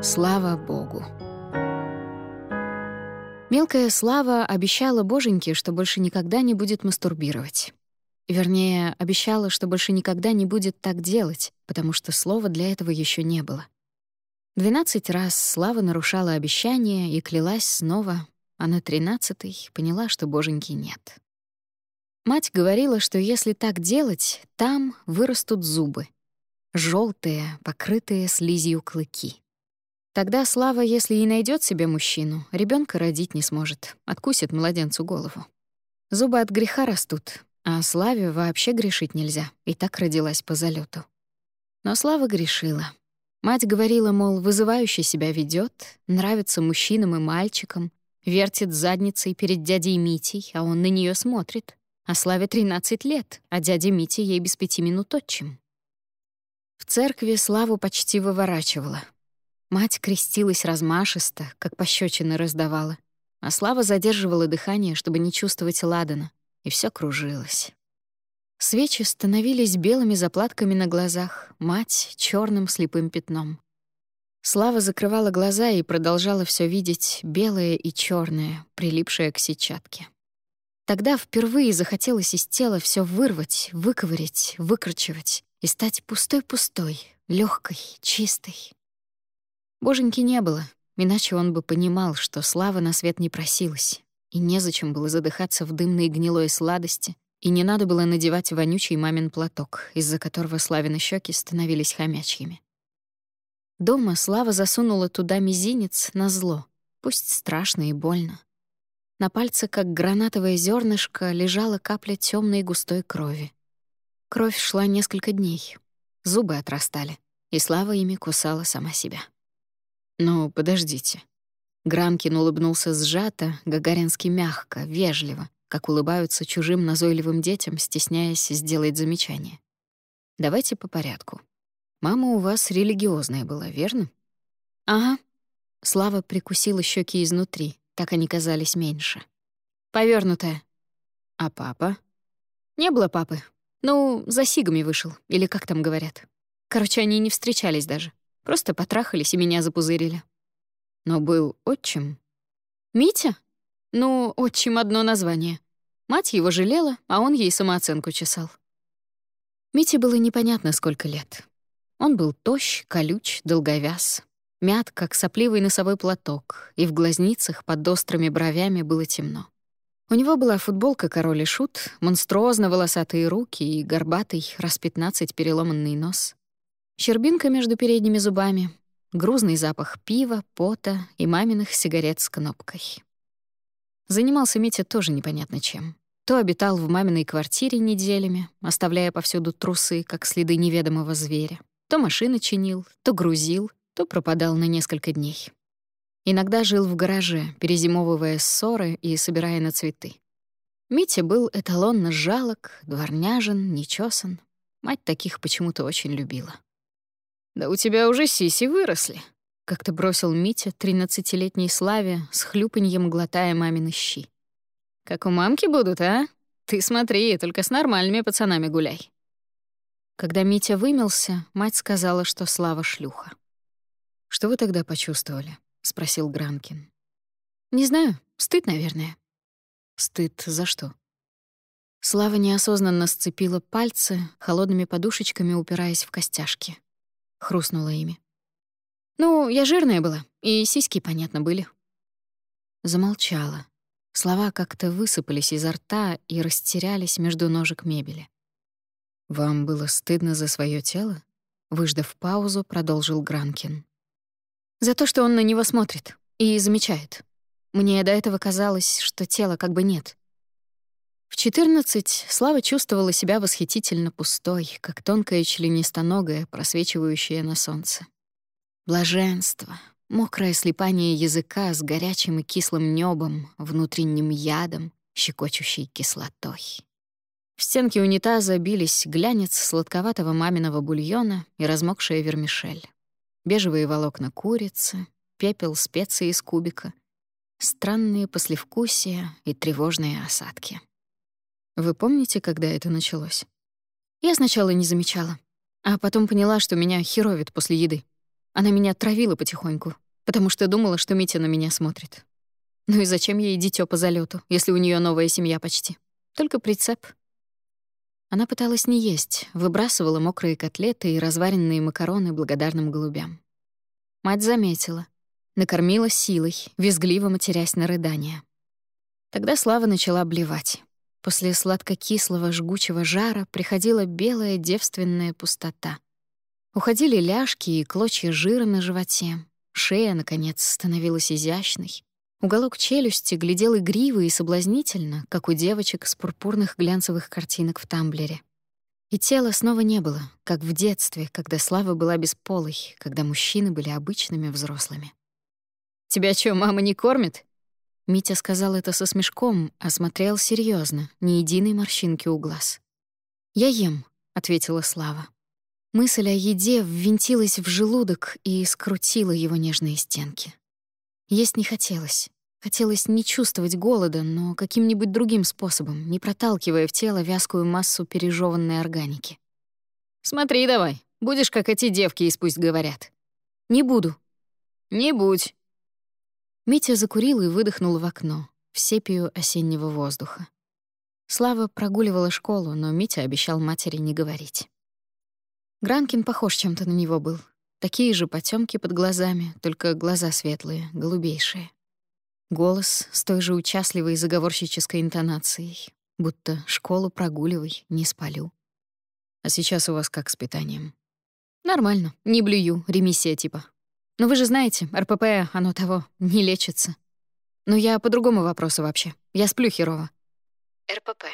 Слава Богу. Мелкая Слава обещала боженьке, что больше никогда не будет мастурбировать. Вернее, обещала, что больше никогда не будет так делать, потому что слова для этого еще не было. Двенадцать раз Слава нарушала обещание и клялась снова, а на тринадцатый поняла, что боженьки нет. Мать говорила, что если так делать, там вырастут зубы. желтые, покрытые слизью клыки. Тогда Слава, если и найдет себе мужчину, ребенка родить не сможет, откусит младенцу голову. Зубы от греха растут, а Славе вообще грешить нельзя, и так родилась по залету. Но Слава грешила. Мать говорила, мол, вызывающе себя ведет, нравится мужчинам и мальчикам, вертит задницей перед дядей Митей, а он на нее смотрит. А Славе 13 лет, а дядя Митя ей без пяти минут отчим. В церкви Славу почти выворачивала. Мать крестилась размашисто, как пощечины раздавала, а Слава задерживала дыхание, чтобы не чувствовать ладана, и все кружилось. Свечи становились белыми заплатками на глазах, мать — черным слепым пятном. Слава закрывала глаза и продолжала все видеть белое и черное, прилипшее к сетчатке. Тогда впервые захотелось из тела все вырвать, выковырять, выкручивать и стать пустой-пустой, легкой, чистой. Боженьки не было, иначе он бы понимал, что слава на свет не просилась, и незачем было задыхаться в дымной гнилой сладости, и не надо было надевать вонючий мамин платок, из-за которого Славины щеки становились хомячьими. Дома Слава засунула туда мизинец на зло, пусть страшно и больно. На пальце, как гранатовое зернышко, лежала капля темной густой крови. Кровь шла несколько дней. Зубы отрастали, и Слава ими кусала сама себя. «Ну, подождите». Гранкин улыбнулся сжато, гагарински мягко, вежливо, как улыбаются чужим назойливым детям, стесняясь сделать замечание. «Давайте по порядку. Мама у вас религиозная была, верно?» «Ага». Слава прикусила щеки изнутри, так они казались меньше. Повернутая. А папа? Не было папы. Ну, за сигами вышел, или как там говорят. Короче, они не встречались даже. Просто потрахались и меня запузырили. Но был отчим. Митя? Ну, отчим — одно название. Мать его жалела, а он ей самооценку чесал. Мите было непонятно, сколько лет. Он был тощ, колюч, долговяз, мят, как сопливый носовой платок, и в глазницах под острыми бровями было темно. У него была футболка «Король и шут», монструозно волосатые руки и горбатый, раз пятнадцать переломанный нос. Щербинка между передними зубами, грузный запах пива, пота и маминых сигарет с кнопкой. Занимался Митя тоже непонятно чем. То обитал в маминой квартире неделями, оставляя повсюду трусы, как следы неведомого зверя, то машины чинил, то грузил, то пропадал на несколько дней. Иногда жил в гараже, перезимовывая ссоры и собирая на цветы. Митя был эталонно жалок, дворняжен, нечесан. Мать таких почему-то очень любила. «Да у тебя уже сиси выросли», — как-то бросил Митя тринадцатилетней Славе с хлюпаньем глотая мамины щи. «Как у мамки будут, а? Ты смотри, только с нормальными пацанами гуляй». Когда Митя вымелся, мать сказала, что Слава шлюха. «Что вы тогда почувствовали?» — спросил Гранкин. «Не знаю. Стыд, наверное». «Стыд за что?» Слава неосознанно сцепила пальцы, холодными подушечками упираясь в костяшки. Хрустнула ими. «Ну, я жирная была, и сиськи, понятно, были». Замолчала. Слова как-то высыпались изо рта и растерялись между ножек мебели. «Вам было стыдно за свое тело?» Выждав паузу, продолжил Гранкин. За то, что он на него смотрит и замечает. Мне до этого казалось, что тела как бы нет. В 14 Слава чувствовала себя восхитительно пустой, как тонкая членистоногая, просвечивающая на солнце. Блаженство, мокрое слепание языка с горячим и кислым небом, внутренним ядом, щекочущей кислотой. В стенки унитаза бились глянец сладковатого маминого бульона и размокшая вермишель бежевые волокна курицы, пепел специи из кубика, странные послевкусия и тревожные осадки. Вы помните, когда это началось? Я сначала не замечала, а потом поняла, что меня херовит после еды. Она меня травила потихоньку, потому что думала, что Митя на меня смотрит. Ну и зачем ей дитё по залету, если у нее новая семья почти? Только прицеп. Она пыталась не есть, выбрасывала мокрые котлеты и разваренные макароны благодарным голубям. Мать заметила. Накормила силой, визгливо матерясь на рыдания. Тогда Слава начала блевать. После сладко-кислого жгучего жара приходила белая девственная пустота. Уходили ляжки и клочья жира на животе. Шея, наконец, становилась изящной. Уголок челюсти глядел игриво и соблазнительно, как у девочек с пурпурных глянцевых картинок в тамблере. И тела снова не было, как в детстве, когда Слава была бесполой, когда мужчины были обычными взрослыми. «Тебя что, мама не кормит?» Митя сказал это со смешком, а смотрел серьезно, ни единой морщинки у глаз. «Я ем», — ответила Слава. Мысль о еде ввинтилась в желудок и скрутила его нежные стенки. Есть не хотелось. Хотелось не чувствовать голода, но каким-нибудь другим способом, не проталкивая в тело вязкую массу пережеванной органики. «Смотри давай, будешь как эти девки из «Пусть говорят». «Не буду». «Не будь», Митя закурил и выдохнул в окно, в сепию осеннего воздуха. Слава прогуливала школу, но Митя обещал матери не говорить. Гранкин похож чем-то на него был. Такие же потемки под глазами, только глаза светлые, голубейшие. Голос с той же участливой заговорщической интонацией, будто «школу прогуливай, не спалю». «А сейчас у вас как с питанием?» «Нормально, не блюю, ремиссия типа», но вы же знаете, РПП, оно того, не лечится. Но я по другому вопросу вообще. Я сплю херово. РПП.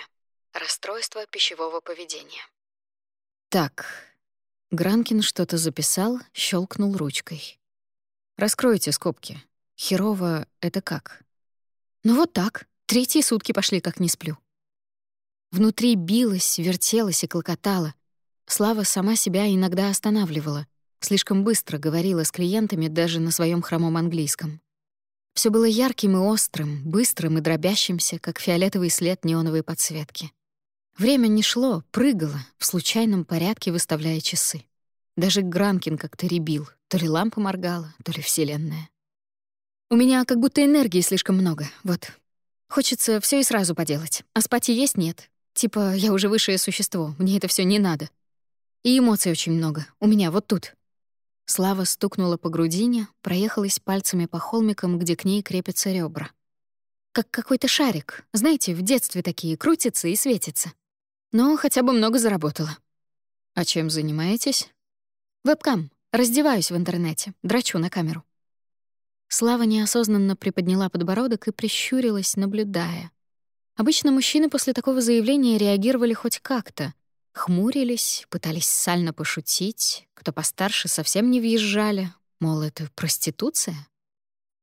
Расстройство пищевого поведения. Так. Гранкин что-то записал, щелкнул ручкой. Раскройте скобки. Херово — это как? Ну вот так. Третьи сутки пошли, как не сплю. Внутри билась, вертелась и клокотала. Слава сама себя иногда останавливала. Слишком быстро говорила с клиентами даже на своем хромом английском. Все было ярким и острым, быстрым и дробящимся, как фиолетовый след неоновой подсветки. Время не шло, прыгало, в случайном порядке выставляя часы. Даже Гранкин как-то ребил, то ли лампа моргала, то ли вселенная. У меня как будто энергии слишком много, вот. Хочется все и сразу поделать, а спать и есть нет. Типа, я уже высшее существо, мне это все не надо. И эмоций очень много, у меня вот тут. Слава стукнула по грудине, проехалась пальцами по холмикам, где к ней крепятся ребра. Как какой-то шарик, знаете, в детстве такие, крутится и светится. Но хотя бы много заработала. А чем занимаетесь? Вебкам. Раздеваюсь в интернете, драчу на камеру. Слава неосознанно приподняла подбородок и прищурилась, наблюдая. Обычно мужчины после такого заявления реагировали хоть как-то, Хмурились, пытались сально пошутить, кто постарше совсем не въезжали, мол, это проституция.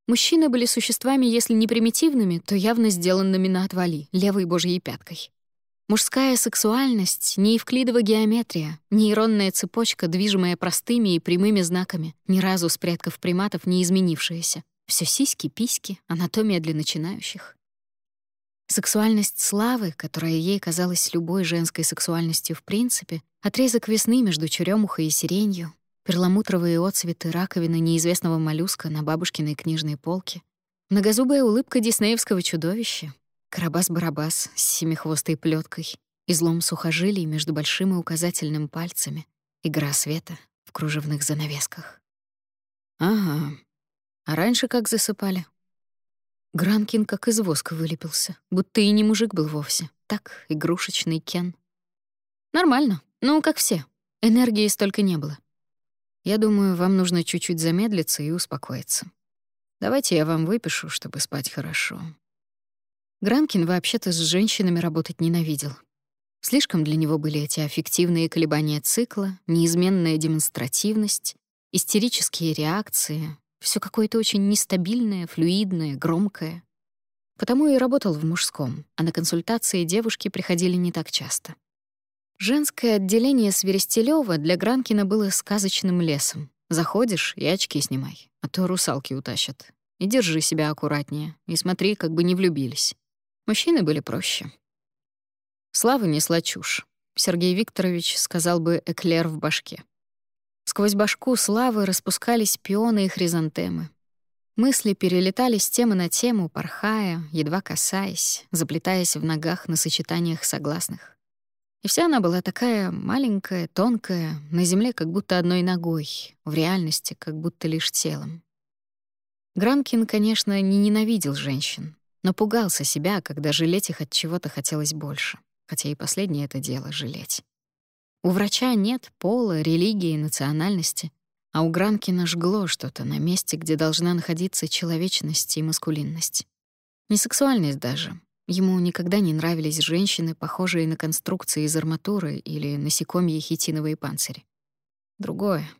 Мужчины были существами, если не примитивными, то явно сделанными на отвали, левой божьей пяткой. Мужская сексуальность — не евклидова геометрия, нейронная цепочка, движимая простыми и прямыми знаками, ни разу с предков приматов не изменившаяся. Все сиськи, письки, анатомия для начинающих. Сексуальность Славы, которая ей казалась любой женской сексуальностью в принципе, отрезок весны между черемухой и сиренью, перламутровые отцветы раковины неизвестного моллюска на бабушкиной книжной полке, многозубая улыбка диснеевского чудовища, карабас-барабас с семихвостой плеткой, излом сухожилий между большим и указательным пальцами, игра света в кружевных занавесках. Ага. А раньше как засыпали? Гранкин как из воска вылепился, будто и не мужик был вовсе. Так, игрушечный Кен. Нормально, ну, как все. Энергии столько не было. Я думаю, вам нужно чуть-чуть замедлиться и успокоиться. Давайте я вам выпишу, чтобы спать хорошо. Гранкин вообще-то с женщинами работать ненавидел. Слишком для него были эти аффективные колебания цикла, неизменная демонстративность, истерические реакции, все какое-то очень нестабильное, флюидное, громкое. Потому и работал в мужском, а на консультации девушки приходили не так часто. Женское отделение Сверестелёва для Гранкина было сказочным лесом. Заходишь и очки снимай, а то русалки утащат. И держи себя аккуратнее, и смотри, как бы не влюбились. Мужчины были проще. Слава несла чушь. Сергей Викторович сказал бы «эклер в башке». Сквозь башку славы распускались пионы и хризантемы. Мысли перелетали с темы на тему, порхая, едва касаясь, заплетаясь в ногах на сочетаниях согласных. И вся она была такая маленькая, тонкая, на земле как будто одной ногой, в реальности как будто лишь телом. Гранкин, конечно, не ненавидел женщин, но пугался себя, когда жалеть их от чего-то хотелось больше, хотя и последнее это дело — жалеть. У врача нет пола, религии, национальности, а у Гранкина жгло что-то на месте, где должна находиться человечность и маскулинность. Не сексуальность даже, Ему никогда не нравились женщины, похожие на конструкции из арматуры или насекомьи хитиновые панцири. Другое.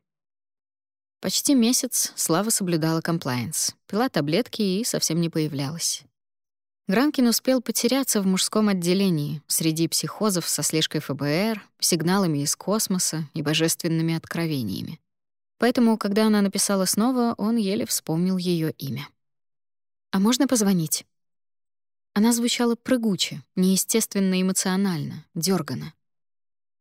Почти месяц Слава соблюдала комплайенс, пила таблетки и совсем не появлялась. Гранкин успел потеряться в мужском отделении среди психозов со слежкой ФБР, сигналами из космоса и божественными откровениями. Поэтому, когда она написала снова, он еле вспомнил ее имя. «А можно позвонить?» Она звучала прыгуче, неестественно эмоционально, дёрганно.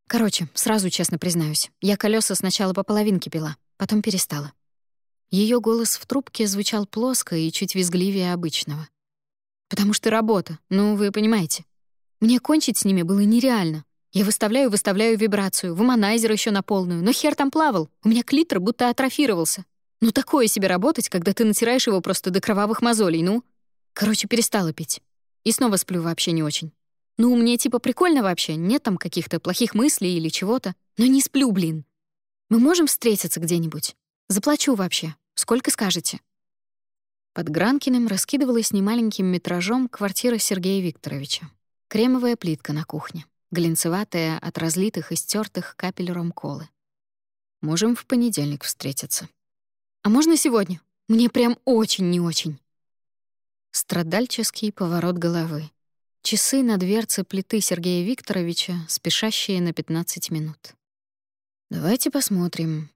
Короче, сразу честно признаюсь, я колеса сначала по половинке пила, потом перестала. Ее голос в трубке звучал плоско и чуть визгливее обычного. Потому что работа, ну, вы понимаете. Мне кончить с ними было нереально. Я выставляю, выставляю вибрацию, вуманайзер еще на полную, но хер там плавал, у меня клитор будто атрофировался. Ну такое себе работать, когда ты натираешь его просто до кровавых мозолей, ну. Короче, перестала пить. И снова сплю вообще не очень. Ну, мне типа прикольно вообще, нет там каких-то плохих мыслей или чего-то, но не сплю, блин. Мы можем встретиться где-нибудь? Заплачу вообще. Сколько скажете?» Под Гранкиным раскидывалась немаленьким метражом квартира Сергея Викторовича. Кремовая плитка на кухне, глинцеватая от разлитых и стертых капель ромколы. Можем в понедельник встретиться. А можно сегодня? Мне прям очень не очень. Страдальческий поворот головы. Часы на дверце плиты Сергея Викторовича, спешащие на 15 минут. Давайте посмотрим.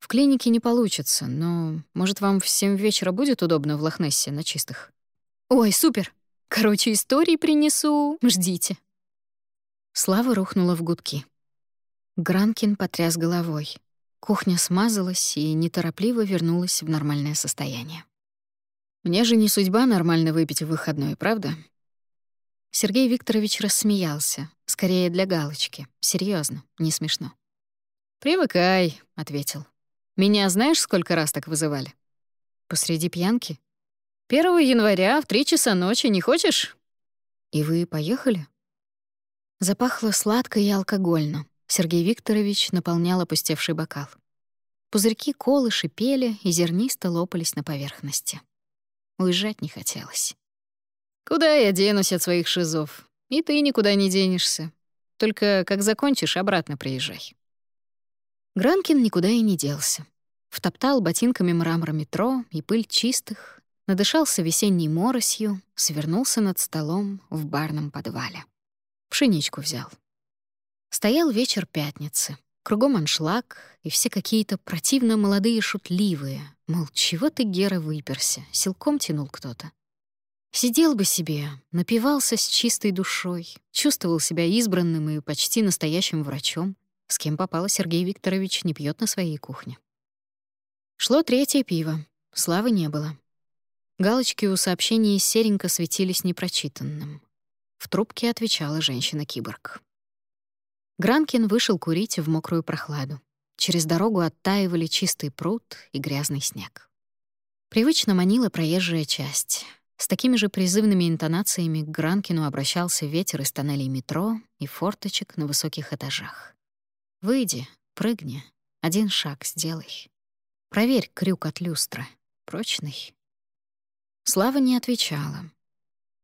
В клинике не получится, но, может, вам в 7 вечера будет удобно в Лохнессе на чистых? Ой, супер! Короче, истории принесу. Ждите. Слава рухнула в гудки. Гранкин потряс головой. Кухня смазалась и неторопливо вернулась в нормальное состояние. Мне же не судьба нормально выпить в выходной, правда? Сергей Викторович рассмеялся, скорее для галочки. Серьезно, не смешно. «Привыкай», — ответил. «Меня знаешь, сколько раз так вызывали?» «Посреди пьянки?» «1 января в три часа ночи, не хочешь?» «И вы поехали?» Запахло сладко и алкогольно. Сергей Викторович наполнял опустевший бокал. Пузырьки колы шипели и зернисто лопались на поверхности. Уезжать не хотелось. «Куда я денусь от своих шизов? И ты никуда не денешься. Только как закончишь, обратно приезжай». Гранкин никуда и не делся. Втоптал ботинками мрамор метро и пыль чистых, надышался весенней моросью, свернулся над столом в барном подвале. Пшеничку взял. Стоял вечер пятницы. Кругом аншлаг, и все какие-то противно молодые шутливые. Мол, чего ты, Гера, выперся? Силком тянул кто-то. Сидел бы себе, напивался с чистой душой, чувствовал себя избранным и почти настоящим врачом, с кем попало Сергей Викторович не пьет на своей кухне. Шло третье пиво, славы не было. Галочки у сообщений серенько светились непрочитанным. В трубке отвечала женщина-киборг. Гранкин вышел курить в мокрую прохладу. Через дорогу оттаивали чистый пруд и грязный снег. Привычно манила проезжая часть. С такими же призывными интонациями к Гранкину обращался ветер из тоннелей метро и форточек на высоких этажах. «Выйди, прыгни, один шаг сделай. Проверь крюк от люстры. Прочный». Слава не отвечала.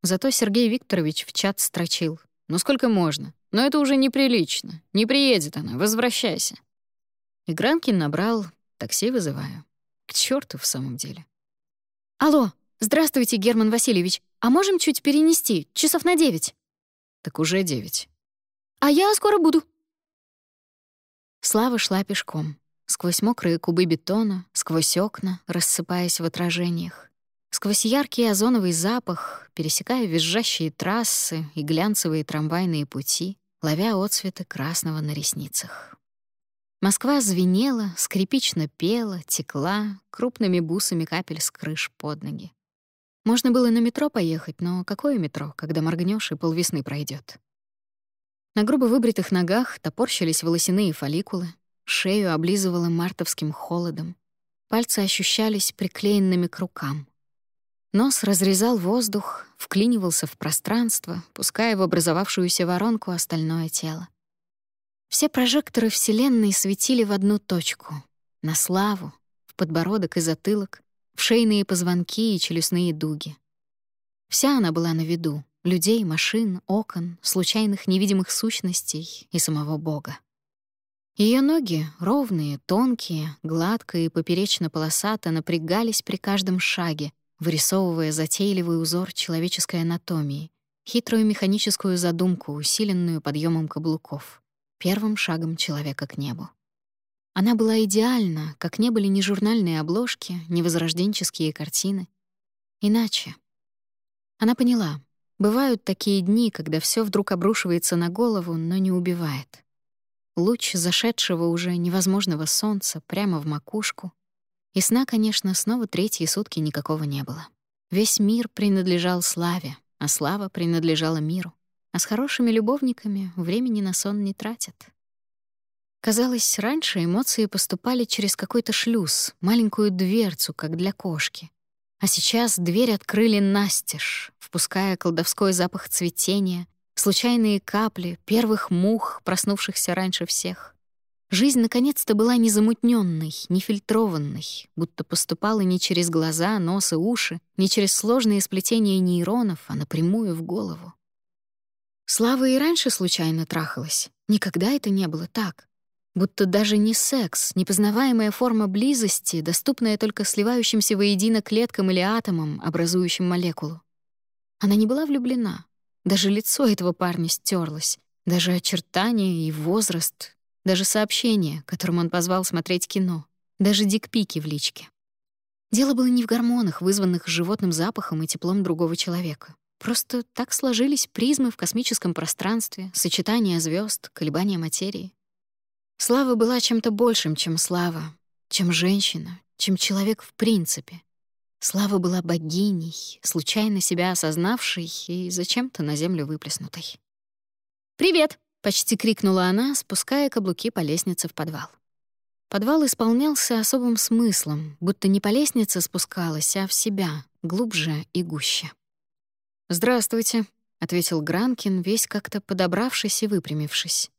Зато Сергей Викторович в чат строчил. «Ну сколько можно? Но это уже неприлично. Не приедет она, возвращайся. И Гранкин набрал, такси вызываю. К черту в самом деле. Алло, здравствуйте, Герман Васильевич. А можем чуть перенести, часов на девять? Так уже девять. А я скоро буду. Слава шла пешком, сквозь мокрые кубы бетона, сквозь окна, рассыпаясь в отражениях, сквозь яркий озоновый запах, пересекая визжащие трассы и глянцевые трамвайные пути, ловя отцветы красного на ресницах. Москва звенела, скрипично пела, текла крупными бусами капель с крыш под ноги. Можно было на метро поехать, но какое метро, когда моргнешь и полвесны пройдет? На грубо выбритых ногах топорщились волосяные фолликулы, шею облизывало мартовским холодом, пальцы ощущались приклеенными к рукам. Нос разрезал воздух, вклинивался в пространство, пуская в образовавшуюся воронку остальное тело. Все прожекторы Вселенной светили в одну точку — на славу, в подбородок и затылок, в шейные позвонки и челюстные дуги. Вся она была на виду — людей, машин, окон, случайных невидимых сущностей и самого Бога. Ее ноги, ровные, тонкие, гладко и поперечно-полосато, напрягались при каждом шаге, вырисовывая затейливый узор человеческой анатомии, хитрую механическую задумку, усиленную подъемом каблуков первым шагом человека к небу. Она была идеальна, как не были ни журнальные обложки, ни возрожденческие картины. Иначе. Она поняла, бывают такие дни, когда все вдруг обрушивается на голову, но не убивает. Луч зашедшего уже невозможного солнца прямо в макушку. И сна, конечно, снова третьи сутки никакого не было. Весь мир принадлежал славе, а слава принадлежала миру а с хорошими любовниками времени на сон не тратят. Казалось, раньше эмоции поступали через какой-то шлюз, маленькую дверцу, как для кошки. А сейчас дверь открыли настежь, впуская колдовской запах цветения, случайные капли первых мух, проснувшихся раньше всех. Жизнь наконец-то была незамутненной, нефильтрованной, будто поступала не через глаза, нос и уши, не через сложные сплетения нейронов, а напрямую в голову. Слава и раньше случайно трахалась. Никогда это не было так. Будто даже не секс, непознаваемая форма близости, доступная только сливающимся воедино клеткам или атомам, образующим молекулу. Она не была влюблена. Даже лицо этого парня стерлось, даже очертания и возраст, даже сообщение, которым он позвал смотреть кино, даже дикпики в личке. Дело было не в гормонах, вызванных животным запахом и теплом другого человека. Просто так сложились призмы в космическом пространстве, сочетание звезд, колебания материи. Слава была чем-то большим, чем слава, чем женщина, чем человек в принципе. Слава была богиней, случайно себя осознавшей и зачем-то на землю выплеснутой. «Привет!» — почти крикнула она, спуская каблуки по лестнице в подвал. Подвал исполнялся особым смыслом, будто не по лестнице спускалась, а в себя, глубже и гуще. «Здравствуйте», — ответил Гранкин, весь как-то подобравшись и выпрямившись.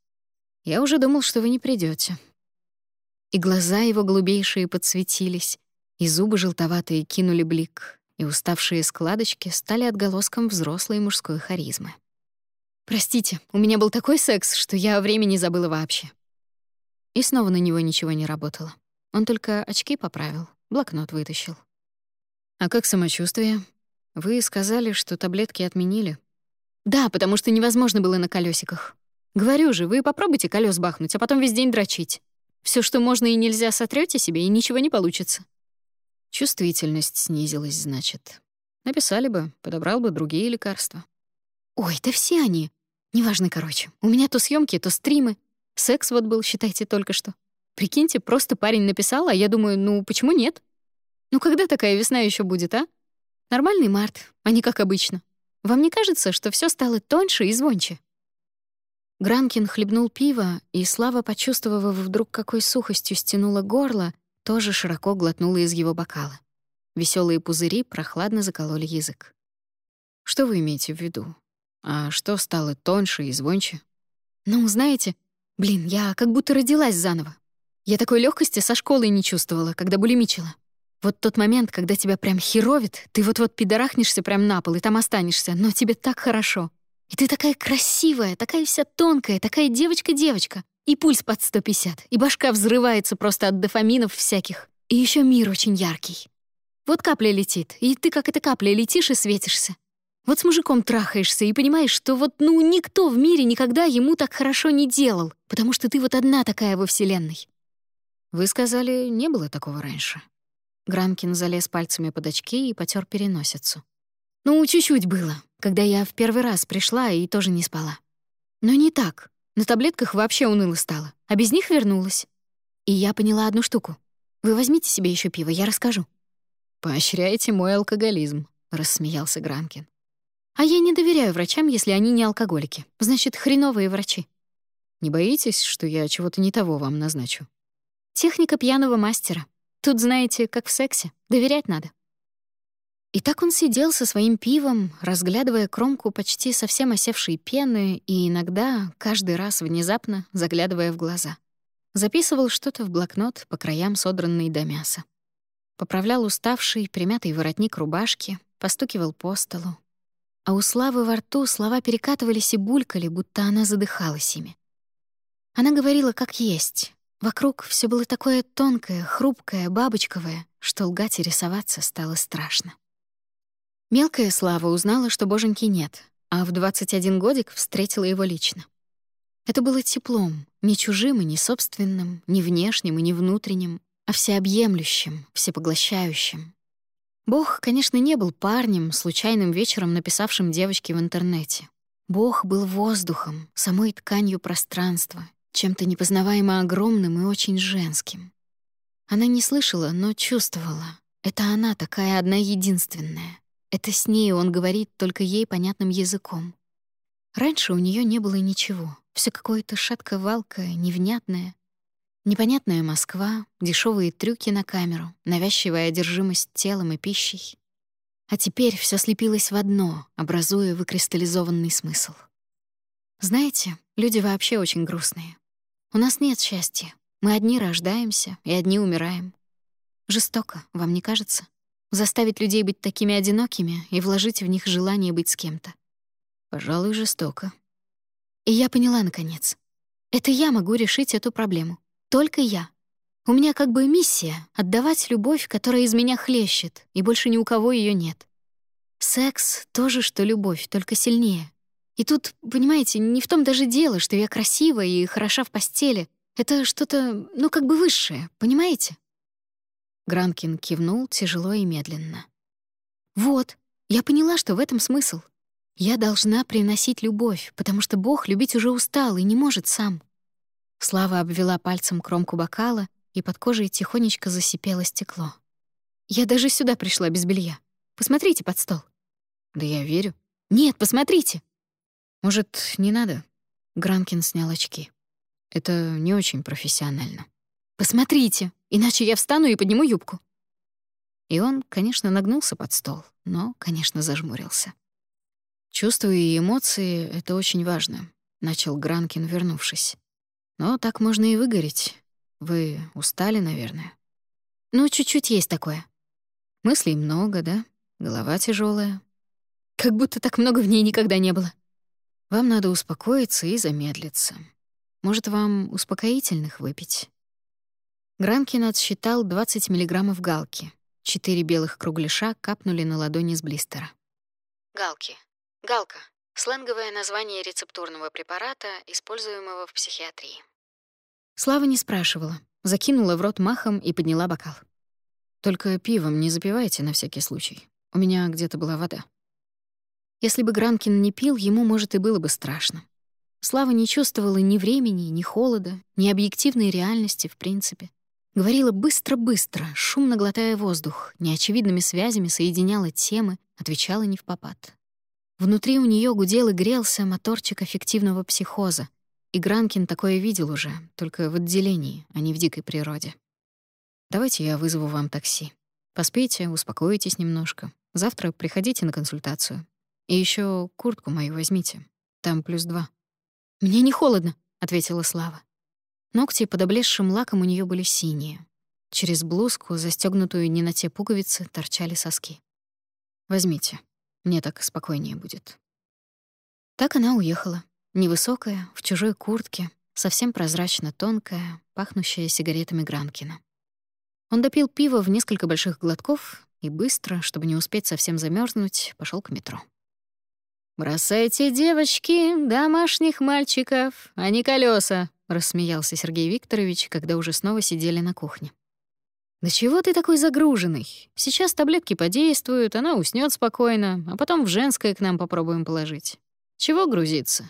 «Я уже думал, что вы не придете. И глаза его голубейшие подсветились, и зубы желтоватые кинули блик, и уставшие складочки стали отголоском взрослой мужской харизмы. «Простите, у меня был такой секс, что я о времени забыла вообще». И снова на него ничего не работало. Он только очки поправил, блокнот вытащил. «А как самочувствие?» Вы сказали, что таблетки отменили? Да, потому что невозможно было на колесиках. Говорю же, вы попробуйте колес бахнуть, а потом весь день дрочить. Все, что можно и нельзя, сотрете себе, и ничего не получится. Чувствительность снизилась, значит. Написали бы, подобрал бы другие лекарства. Ой, да все они. Неважно, короче. У меня то съемки, то стримы. Секс вот был, считайте, только что. Прикиньте, просто парень написал, а я думаю, ну почему нет? Ну когда такая весна еще будет, а? Нормальный март, а не как обычно. Вам не кажется, что все стало тоньше и звонче?» Гранкин хлебнул пиво, и Слава, почувствовав вдруг, какой сухостью стянуло горло, тоже широко глотнула из его бокала. Веселые пузыри прохладно закололи язык. «Что вы имеете в виду? А что стало тоньше и звонче?» «Ну, знаете, блин, я как будто родилась заново. Я такой легкости со школы не чувствовала, когда булимичила. Вот тот момент, когда тебя прям херовит, ты вот-вот пидорахнешься прям на пол и там останешься, но тебе так хорошо. И ты такая красивая, такая вся тонкая, такая девочка-девочка. И пульс под 150, и башка взрывается просто от дофаминов всяких. И еще мир очень яркий. Вот капля летит, и ты как эта капля летишь и светишься. Вот с мужиком трахаешься и понимаешь, что вот ну никто в мире никогда ему так хорошо не делал, потому что ты вот одна такая во Вселенной. Вы сказали, не было такого раньше. Гранкин залез пальцами под очки и потер переносицу. «Ну, чуть-чуть было, когда я в первый раз пришла и тоже не спала. Но не так. На таблетках вообще уныло стало, а без них вернулась. И я поняла одну штуку. Вы возьмите себе еще пиво, я расскажу. Поощряете мой алкоголизм, рассмеялся Гранкин. А я не доверяю врачам, если они не алкоголики. Значит, хреновые врачи. Не боитесь, что я чего-то не того вам назначу? Техника пьяного мастера. Тут, знаете, как в сексе, доверять надо. И так он сидел со своим пивом, разглядывая кромку почти совсем осевшей пены и иногда, каждый раз внезапно, заглядывая в глаза. Записывал что-то в блокнот по краям содранной до мяса. Поправлял уставший, примятый воротник рубашки, постукивал по столу. А у Славы во рту слова перекатывались и булькали, будто она задыхалась ими. Она говорила как есть. Вокруг все было такое тонкое, хрупкое, бабочковое, что лгать и рисоваться стало страшно. Мелкая Слава узнала, что боженьки нет, а в 21 годик встретила его лично. Это было теплом, не чужим и не собственным, не внешним и не внутренним, а всеобъемлющим, всепоглощающим. Бог, конечно, не был парнем, случайным вечером написавшим девочке в интернете. Бог был воздухом, самой тканью пространства, чем-то непознаваемо огромным и очень женским. Она не слышала, но чувствовала. Это она такая одна единственная. Это с ней он говорит только ей понятным языком. Раньше у нее не было ничего. все какое-то шатко-валкое, невнятное. Непонятная Москва, дешевые трюки на камеру, навязчивая одержимость телом и пищей. А теперь все слепилось в одно, образуя выкристаллизованный смысл. Знаете, люди вообще очень грустные. У нас нет счастья. Мы одни рождаемся и одни умираем. Жестоко, вам не кажется? Заставить людей быть такими одинокими и вложить в них желание быть с кем-то. Пожалуй, жестоко. И я поняла, наконец. Это я могу решить эту проблему. Только я. У меня как бы миссия — отдавать любовь, которая из меня хлещет, и больше ни у кого ее нет. Секс — тоже, что любовь, только сильнее. И тут, понимаете, не в том даже дело, что я красива и хороша в постели. Это что-то, ну, как бы высшее, понимаете? Гранкин кивнул тяжело и медленно. «Вот, я поняла, что в этом смысл. Я должна приносить любовь, потому что Бог любить уже устал и не может сам». Слава обвела пальцем кромку бокала, и под кожей тихонечко засипело стекло. «Я даже сюда пришла без белья. Посмотрите под стол». «Да я верю». «Нет, посмотрите». «Может, не надо?» Гранкин снял очки. «Это не очень профессионально». «Посмотрите, иначе я встану и подниму юбку». И он, конечно, нагнулся под стол, но, конечно, зажмурился. «Чувства и эмоции — это очень важно», — начал Гранкин, вернувшись. «Но так можно и выгореть. Вы устали, наверное?» «Ну, чуть-чуть есть такое». «Мыслей много, да? Голова тяжелая. «Как будто так много в ней никогда не было». «Вам надо успокоиться и замедлиться. Может, вам успокоительных выпить?» Гранкин отсчитал 20 миллиграммов галки. Четыре белых кругляша капнули на ладони с блистера. Галки. Галка. Сленговое название рецептурного препарата, используемого в психиатрии. Слава не спрашивала. Закинула в рот махом и подняла бокал. «Только пивом не запивайте на всякий случай. У меня где-то была вода». Если бы Гранкин не пил, ему, может, и было бы страшно. Слава не чувствовала ни времени, ни холода, ни объективной реальности в принципе. Говорила быстро-быстро, шумно глотая воздух, неочевидными связями соединяла темы, отвечала не в попад. Внутри у нее гудел и грелся моторчик эффективного психоза, и Гранкин такое видел уже, только в отделении, а не в дикой природе. «Давайте я вызову вам такси. Поспейте, успокойтесь немножко. Завтра приходите на консультацию. И еще куртку мою возьмите. Там плюс два». «Мне не холодно», — ответила Слава. Ногти под облезшим лаком у нее были синие. Через блузку, застегнутую не на те пуговицы, торчали соски. «Возьмите. Мне так спокойнее будет». Так она уехала. Невысокая, в чужой куртке, совсем прозрачно тонкая, пахнущая сигаретами Гранкина. Он допил пиво в несколько больших глотков и быстро, чтобы не успеть совсем замерзнуть, пошел к метро. «Бросайте, девочки, домашних мальчиков, а не колеса, рассмеялся Сергей Викторович, когда уже снова сидели на кухне. «Да чего ты такой загруженный? Сейчас таблетки подействуют, она уснет спокойно, а потом в женское к нам попробуем положить. Чего грузиться?»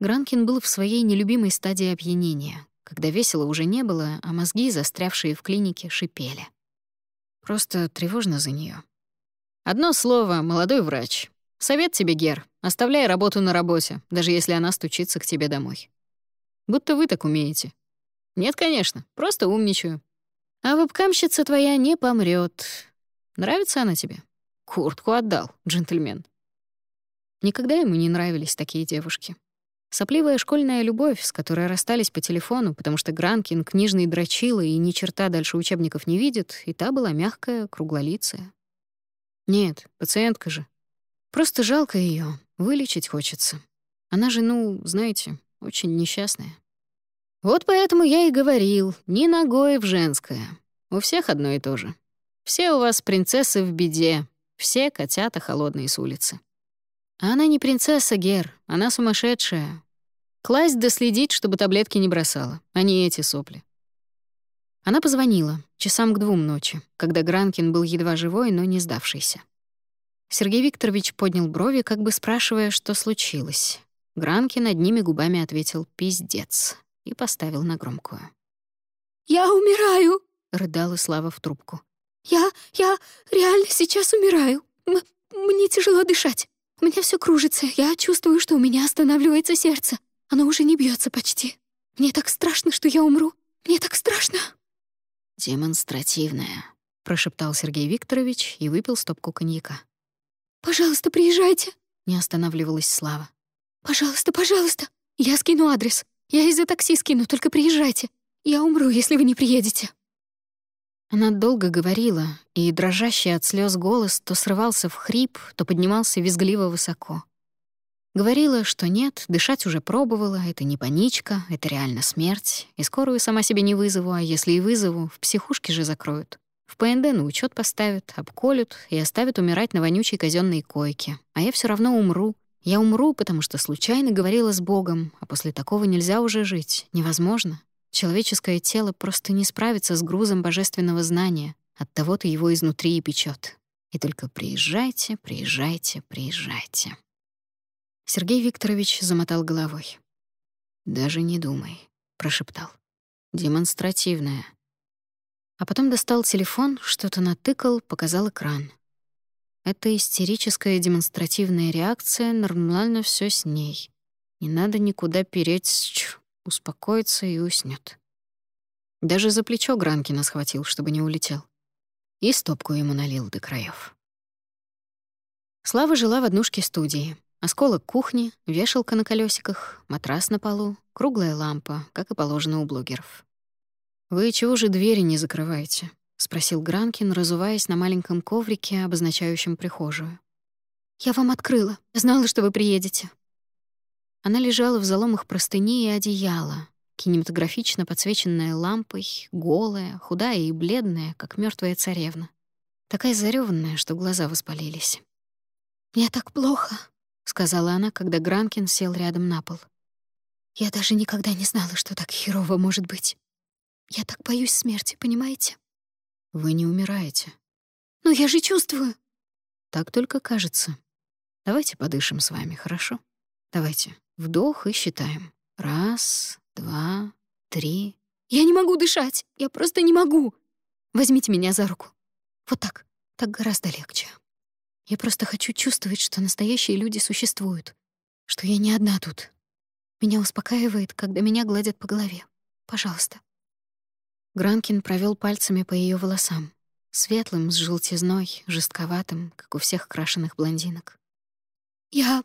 Гранкин был в своей нелюбимой стадии опьянения, когда весело уже не было, а мозги, застрявшие в клинике, шипели. Просто тревожно за нее. Одно слово, молодой врач. Совет тебе, Гер, оставляй работу на работе, даже если она стучится к тебе домой. Будто вы так умеете. Нет, конечно, просто умничаю. А вебкамщица твоя не помрет. Нравится она тебе? Куртку отдал, джентльмен. Никогда ему не нравились такие девушки. Сопливая школьная любовь, с которой расстались по телефону, потому что Гранкин книжный дрочила и ни черта дальше учебников не видит, и та была мягкая, круглолицая. Нет, пациентка же. Просто жалко ее, вылечить хочется. Она же, ну, знаете, очень несчастная. Вот поэтому я и говорил, ни ногой в женское. У всех одно и то же. Все у вас принцессы в беде, все котята холодные с улицы. А она не принцесса, Гер, она сумасшедшая. Класть да чтобы таблетки не бросала, а не эти сопли. Она позвонила, часам к двум ночи, когда Гранкин был едва живой, но не сдавшийся. Сергей Викторович поднял брови, как бы спрашивая, что случилось. Гранкин одними губами ответил «пиздец» и поставил на громкую. «Я умираю!» — рыдала Слава в трубку. «Я... я реально сейчас умираю. М мне тяжело дышать. У меня все кружится. Я чувствую, что у меня останавливается сердце. Оно уже не бьется почти. Мне так страшно, что я умру. Мне так страшно!» «Демонстративная», — прошептал Сергей Викторович и выпил стопку коньяка. «Пожалуйста, приезжайте», — не останавливалась Слава. «Пожалуйста, пожалуйста. Я скину адрес. Я из-за такси скину, только приезжайте. Я умру, если вы не приедете». Она долго говорила, и дрожащий от слез голос то срывался в хрип, то поднимался визгливо высоко. Говорила, что нет, дышать уже пробовала, это не паничка, это реально смерть, и скорую сама себе не вызову, а если и вызову, в психушке же закроют. В ПНД на учет поставят, обколют и оставят умирать на вонючей казенной койке. А я все равно умру. Я умру, потому что случайно говорила с Богом, а после такого нельзя уже жить. Невозможно. Человеческое тело просто не справится с грузом божественного знания. От того-то его изнутри и печет. И только приезжайте, приезжайте, приезжайте. Сергей Викторович замотал головой. «Даже не думай», — прошептал. «Демонстративная». А потом достал телефон, что-то натыкал, показал экран. Это истерическая демонстративная реакция, нормально все с ней. Не надо никуда переть, успокоится и уснет. Даже за плечо Гранкина схватил, чтобы не улетел. И стопку ему налил до краев. Слава жила в однушке студии. Осколок кухни, вешалка на колесиках, матрас на полу, круглая лампа, как и положено у блогеров. «Вы чего же двери не закрываете?» — спросил Гранкин, разуваясь на маленьком коврике, обозначающем прихожую. «Я вам открыла. Знала, что вы приедете». Она лежала в заломах простыни и одеяла, кинематографично подсвеченная лампой, голая, худая и бледная, как мертвая царевна. Такая зареванная, что глаза воспалились. «Мне так плохо», — сказала она, когда Гранкин сел рядом на пол. «Я даже никогда не знала, что так херово может быть. Я так боюсь смерти, понимаете?» «Вы не умираете». «Но я же чувствую». «Так только кажется. Давайте подышим с вами, хорошо? Давайте. Вдох и считаем. Раз, два, три». «Я не могу дышать. Я просто не могу. Возьмите меня за руку. Вот так. Так гораздо легче». Я просто хочу чувствовать, что настоящие люди существуют, что я не одна тут. Меня успокаивает, когда меня гладят по голове. Пожалуйста. Гранкин провел пальцами по ее волосам, светлым, с желтизной, жестковатым, как у всех крашеных блондинок. «Я...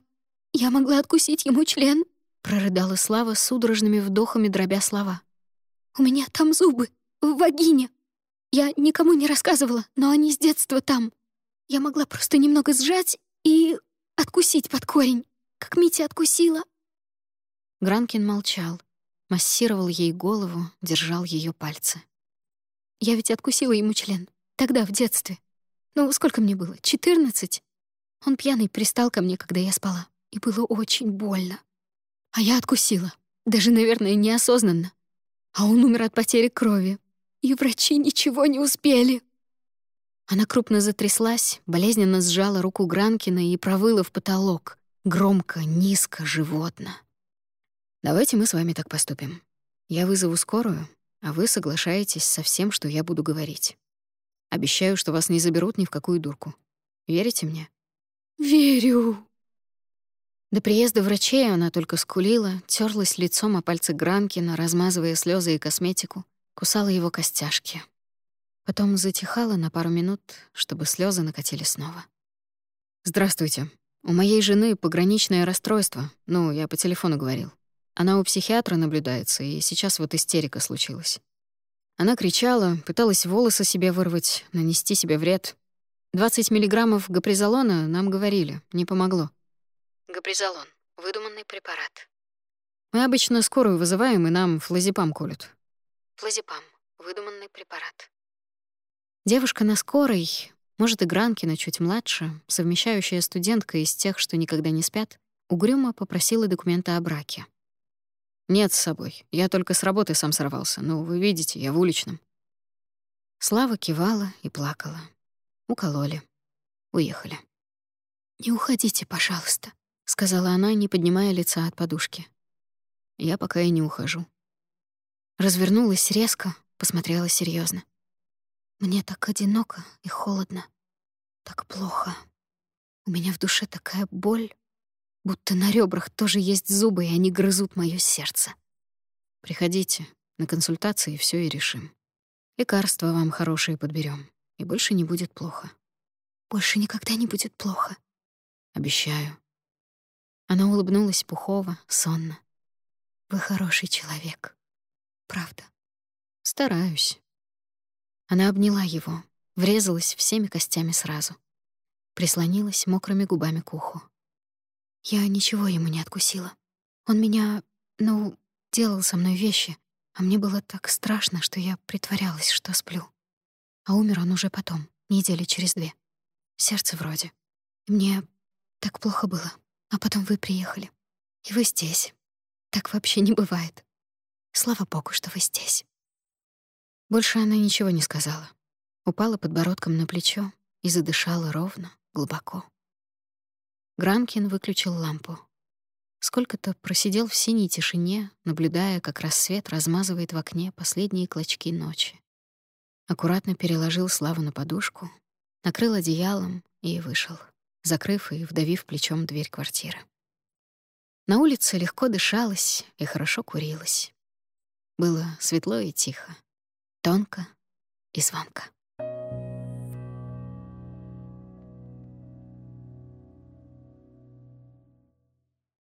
я могла откусить ему член», — прорыдала Слава судорожными вдохами, дробя слова. «У меня там зубы, в вагине. Я никому не рассказывала, но они с детства там. Я могла просто немного сжать и откусить под корень, как Митя откусила. Гранкин молчал, массировал ей голову, держал ее пальцы. Я ведь откусила ему член. Тогда, в детстве. Ну, сколько мне было? Четырнадцать? Он пьяный пристал ко мне, когда я спала. И было очень больно. А я откусила. Даже, наверное, неосознанно. А он умер от потери крови. И врачи ничего не успели. Она крупно затряслась, болезненно сжала руку Гранкина и провыла в потолок. Громко, низко, животно. «Давайте мы с вами так поступим. Я вызову скорую, а вы соглашаетесь со всем, что я буду говорить. Обещаю, что вас не заберут ни в какую дурку. Верите мне? Верю. До приезда врачей она только скулила, терлась лицом о пальцы Гранкина, размазывая слезы и косметику, кусала его костяшки. Потом затихала на пару минут, чтобы слезы накатили снова. «Здравствуйте. У моей жены пограничное расстройство. Ну, я по телефону говорил. Она у психиатра наблюдается, и сейчас вот истерика случилась. Она кричала, пыталась волосы себе вырвать, нанести себе вред. 20 миллиграммов гапризолона нам говорили, не помогло. Гапризолон — выдуманный препарат. Мы обычно скорую вызываем, и нам флазепам колют. Флазепам — выдуманный препарат. Девушка на скорой, может, и Гранкина чуть младше, совмещающая студентка из тех, что никогда не спят, угрюмо попросила документы о браке. «Нет с собой. Я только с работы сам сорвался. Ну, вы видите, я в уличном». Слава кивала и плакала. Укололи. Уехали. «Не уходите, пожалуйста», — сказала она, не поднимая лица от подушки. Я пока и не ухожу. Развернулась резко, посмотрела серьезно. Мне так одиноко и холодно. Так плохо. У меня в душе такая боль, будто на ребрах тоже есть зубы, и они грызут моё сердце. Приходите на консультации, все и решим. Лекарства вам хорошие подберем, и больше не будет плохо. Больше никогда не будет плохо. Обещаю. Она улыбнулась пухово, сонно. Вы хороший человек. Правда. Стараюсь. Она обняла его, врезалась всеми костями сразу. Прислонилась мокрыми губами к уху. Я ничего ему не откусила. Он меня, ну, делал со мной вещи, а мне было так страшно, что я притворялась, что сплю. А умер он уже потом, недели через две. Сердце вроде. мне так плохо было. А потом вы приехали. И вы здесь. Так вообще не бывает. Слава богу, что вы здесь. Больше она ничего не сказала. Упала подбородком на плечо и задышала ровно, глубоко. Гранкин выключил лампу. Сколько-то просидел в синей тишине, наблюдая, как рассвет размазывает в окне последние клочки ночи. Аккуратно переложил Славу на подушку, накрыл одеялом и вышел закрыв и вдавив плечом дверь квартиры. На улице легко дышалось и хорошо курилось. Было светло и тихо, тонко и звонко.